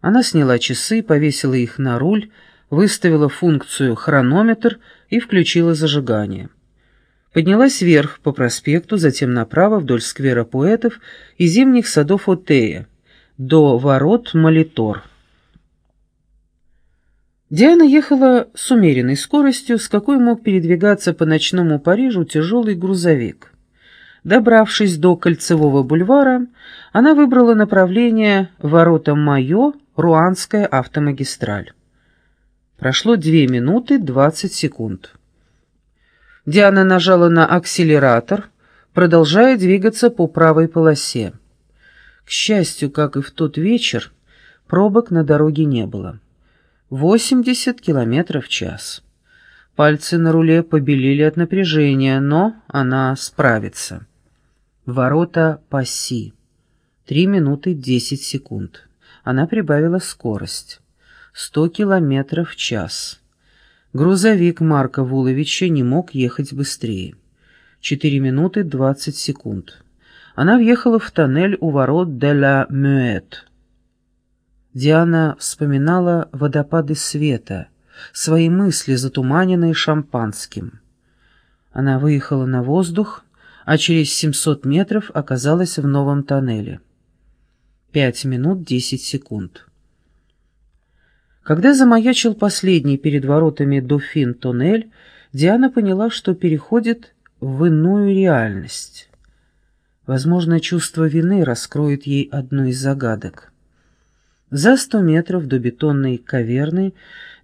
Она сняла часы, повесила их на руль, выставила функцию «хронометр» и включила зажигание. Поднялась вверх по проспекту, затем направо вдоль сквера поэтов и зимних садов Отея, до ворот Молитор. Диана ехала с умеренной скоростью, с какой мог передвигаться по ночному Парижу тяжелый грузовик. Добравшись до Кольцевого бульвара, она выбрала направление ворота Майо, Руанская автомагистраль. Прошло две минуты двадцать секунд. Диана нажала на акселератор, продолжая двигаться по правой полосе. К счастью, как и в тот вечер, пробок на дороге не было. 80 километров в час. Пальцы на руле побелели от напряжения, но она справится. Ворота паси. Три минуты десять секунд. Она прибавила скорость. Сто километров в час. Грузовик Марка Вуловича не мог ехать быстрее. Четыре минуты двадцать секунд. Она въехала в тоннель у ворот де ла Мюэт. Диана вспоминала водопады света, свои мысли, затуманенные шампанским. Она выехала на воздух, а через 700 метров оказалась в новом тоннеле. Пять минут десять секунд. Когда замаячил последний перед воротами Дофин тоннель, Диана поняла, что переходит в иную реальность. Возможно, чувство вины раскроет ей одну из загадок. За сто метров до бетонной каверны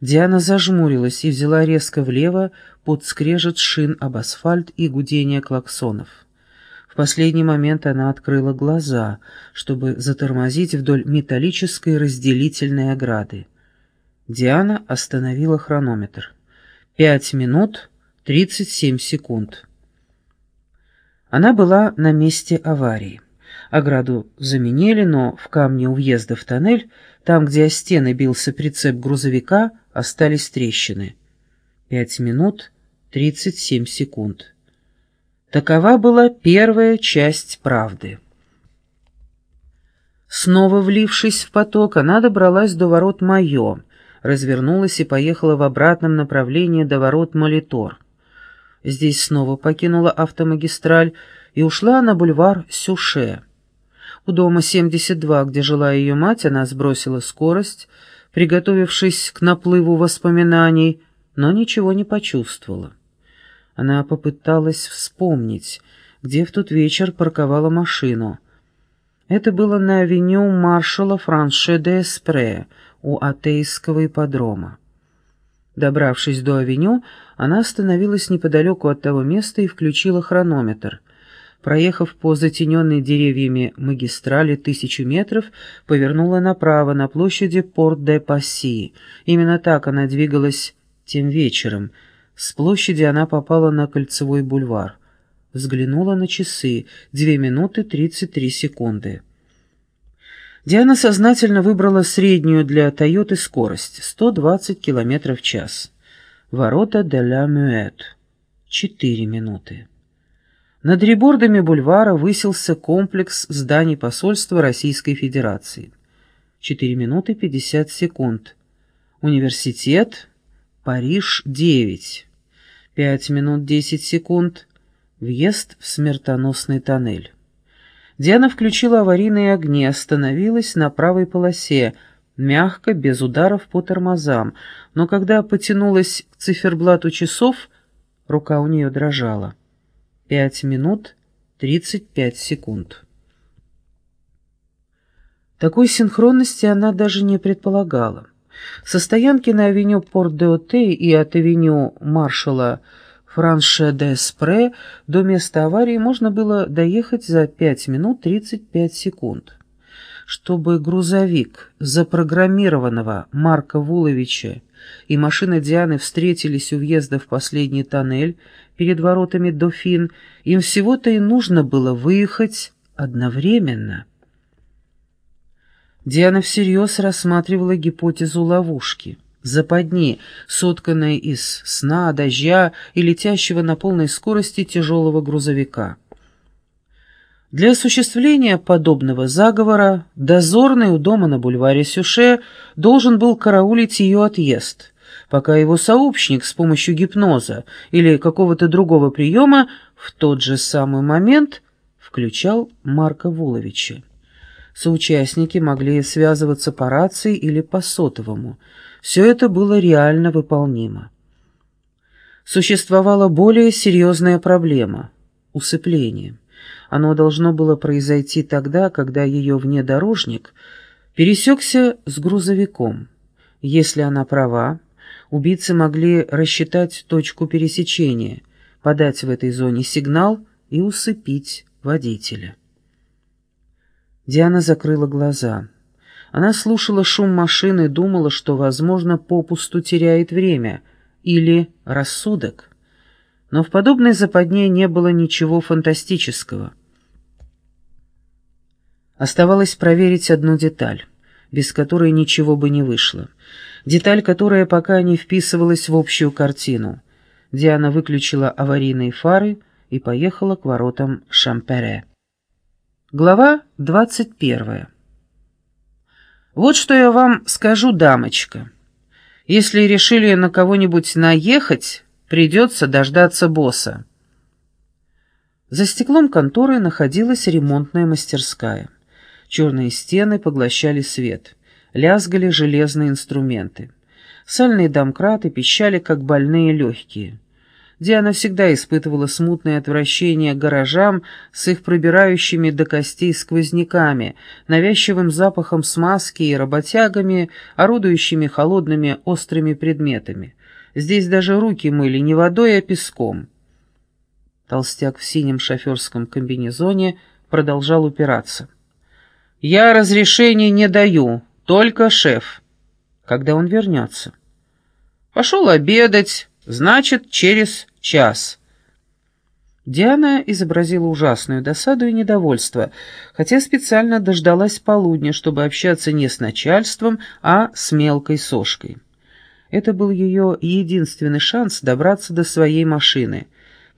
Диана зажмурилась и взяла резко влево под скрежет шин об асфальт и гудение клаксонов. В последний момент она открыла глаза, чтобы затормозить вдоль металлической разделительной ограды. Диана остановила хронометр. Пять минут тридцать семь секунд. Она была на месте аварии. Ограду заменили, но в камне у въезда в тоннель, там, где о стены бился прицеп грузовика, остались трещины. Пять минут тридцать семь секунд. Такова была первая часть правды. Снова влившись в поток, она добралась до ворот Майо, развернулась и поехала в обратном направлении до ворот Молитор. Здесь снова покинула автомагистраль и ушла на бульвар Сюше. У дома 72, где жила ее мать, она сбросила скорость, приготовившись к наплыву воспоминаний, но ничего не почувствовала. Она попыталась вспомнить, где в тот вечер парковала машину. Это было на авеню маршала Франше де Эспре у Атейского ипподрома. Добравшись до авеню, она остановилась неподалеку от того места и включила хронометр — Проехав по затененной деревьями магистрали тысячу метров, повернула направо на площади Порт-де-Пасси. Именно так она двигалась тем вечером. С площади она попала на Кольцевой бульвар. Взглянула на часы. Две минуты тридцать три секунды. Диана сознательно выбрала среднюю для «Тойоты» скорость — 120 км в час. Ворота де ла Мюэт. Четыре минуты. Над ребордами бульвара высился комплекс зданий посольства Российской Федерации. 4 минуты 50 секунд. Университет, Париж, 9. 5 минут 10 секунд. Въезд в смертоносный тоннель. Диана включила аварийные огни, остановилась на правой полосе, мягко, без ударов по тормозам, но когда потянулась к циферблату часов, рука у нее дрожала. Пять минут тридцать пять секунд. Такой синхронности она даже не предполагала. Со стоянки на авеню Порт-де-Оте и от авеню маршала Франше де Спре до места аварии можно было доехать за пять минут тридцать пять секунд. Чтобы грузовик запрограммированного Марка Вуловича и машина Дианы встретились у въезда в последний тоннель перед воротами Дофин, им всего-то и нужно было выехать одновременно. Диана всерьез рассматривала гипотезу ловушки, западни, сотканной из сна, дождя и летящего на полной скорости тяжелого грузовика. Для осуществления подобного заговора дозорный у дома на бульваре Сюше должен был караулить ее отъезд, пока его сообщник с помощью гипноза или какого-то другого приема в тот же самый момент включал Марка Вуловича. Соучастники могли связываться по рации или по сотовому. Все это было реально выполнимо. Существовала более серьезная проблема — усыпление. Оно должно было произойти тогда, когда ее внедорожник пересекся с грузовиком. Если она права, убийцы могли рассчитать точку пересечения, подать в этой зоне сигнал и усыпить водителя. Диана закрыла глаза. Она слушала шум машины и думала, что, возможно, попусту теряет время или рассудок. Но в подобной западне не было ничего фантастического. Оставалось проверить одну деталь, без которой ничего бы не вышло. Деталь, которая пока не вписывалась в общую картину. Диана выключила аварийные фары и поехала к воротам Шампере. Глава двадцать первая. «Вот что я вам скажу, дамочка. Если решили на кого-нибудь наехать, придется дождаться босса». За стеклом конторы находилась ремонтная мастерская. Черные стены поглощали свет, лязгали железные инструменты. Сальные домкраты пищали, как больные легкие. Диана всегда испытывала смутное отвращение к гаражам с их пробирающими до костей сквозняками, навязчивым запахом смазки и работягами, орудующими холодными острыми предметами. Здесь даже руки мыли не водой, а песком. Толстяк в синем шоферском комбинезоне продолжал упираться. «Я разрешения не даю, только шеф. Когда он вернется?» «Пошел обедать». Значит, через час. Диана изобразила ужасную досаду и недовольство, хотя специально дождалась полудня, чтобы общаться не с начальством, а с мелкой сошкой. Это был ее единственный шанс добраться до своей машины.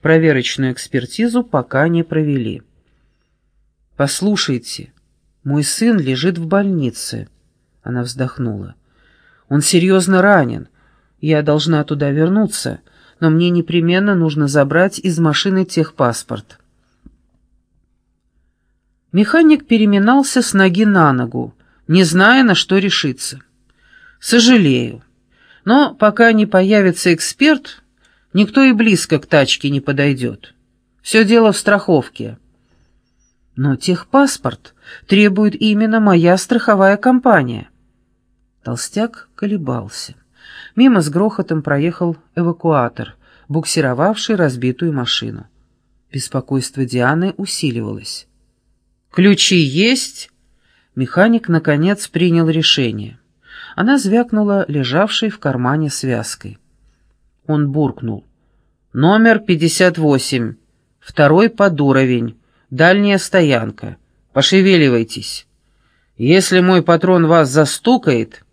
Проверочную экспертизу пока не провели. «Послушайте, мой сын лежит в больнице», — она вздохнула. «Он серьезно ранен». Я должна туда вернуться, но мне непременно нужно забрать из машины техпаспорт. Механик переминался с ноги на ногу, не зная, на что решиться. «Сожалею, но пока не появится эксперт, никто и близко к тачке не подойдет. Все дело в страховке». «Но техпаспорт требует именно моя страховая компания». Толстяк колебался. Мимо с грохотом проехал эвакуатор, буксировавший разбитую машину. Беспокойство Дианы усиливалось. «Ключи есть?» Механик, наконец, принял решение. Она звякнула лежавшей в кармане связкой. Он буркнул. «Номер 58. Второй под уровень. Дальняя стоянка. Пошевеливайтесь. Если мой патрон вас застукает,